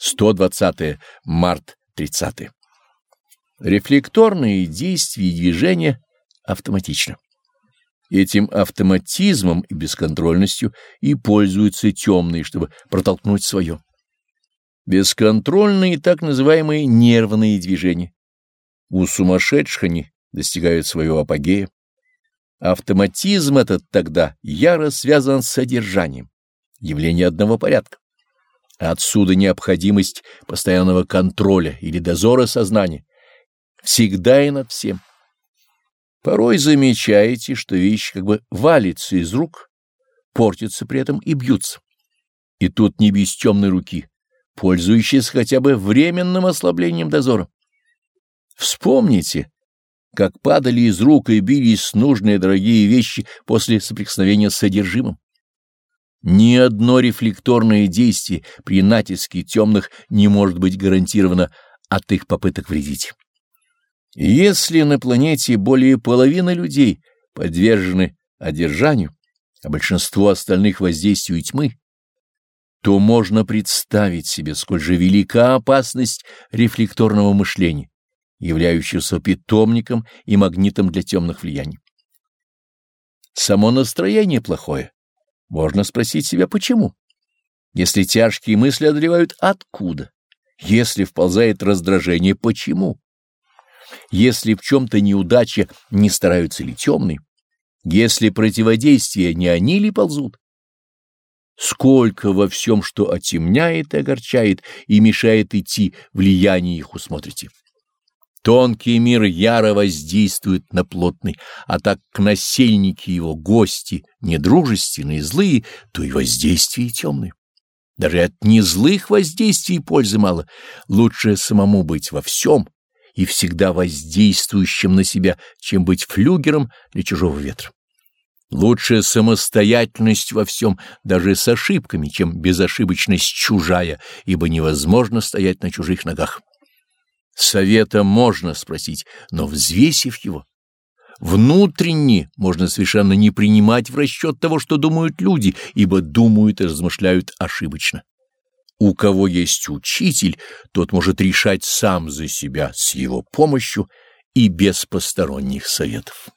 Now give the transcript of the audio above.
120 март 30 Рефлекторные действия и движения автоматично. Этим автоматизмом и бесконтрольностью и пользуются темные, чтобы протолкнуть свое. Бесконтрольные так называемые нервные движения. У сумасшедших они достигают своего апогея. Автоматизм этот тогда яро связан с содержанием, явление одного порядка. Отсюда необходимость постоянного контроля или дозора сознания, всегда и над всем. Порой замечаете, что вещи как бы валятся из рук, портятся при этом и бьются. И тут не без темной руки, пользующейся хотя бы временным ослаблением дозора. Вспомните, как падали из рук и бились нужные дорогие вещи после соприкосновения с содержимым. Ни одно рефлекторное действие при натиске темных не может быть гарантировано от их попыток вредить. Если на планете более половины людей подвержены одержанию, а большинство остальных воздействию тьмы, то можно представить себе, сколь же велика опасность рефлекторного мышления, являющегося питомником и магнитом для темных влияний. Само настроение плохое можно спросить себя, почему? Если тяжкие мысли одолевают, откуда? Если вползает раздражение, почему? Если в чем-то неудача, не стараются ли темные? Если противодействие, не они ли ползут? Сколько во всем, что отемняет и огорчает и мешает идти, влияние их усмотрите. Тонкий мир яро воздействует на плотный, а так к насельники его, гости, недружественные, злые, то и воздействие темные. Даже от незлых воздействий пользы мало. Лучше самому быть во всем и всегда воздействующим на себя, чем быть флюгером для чужого ветра. Лучше самостоятельность во всем, даже с ошибками, чем безошибочность чужая, ибо невозможно стоять на чужих ногах. Совета можно спросить, но взвесив его. Внутренне можно совершенно не принимать в расчет того, что думают люди, ибо думают и размышляют ошибочно. У кого есть учитель, тот может решать сам за себя с его помощью и без посторонних советов.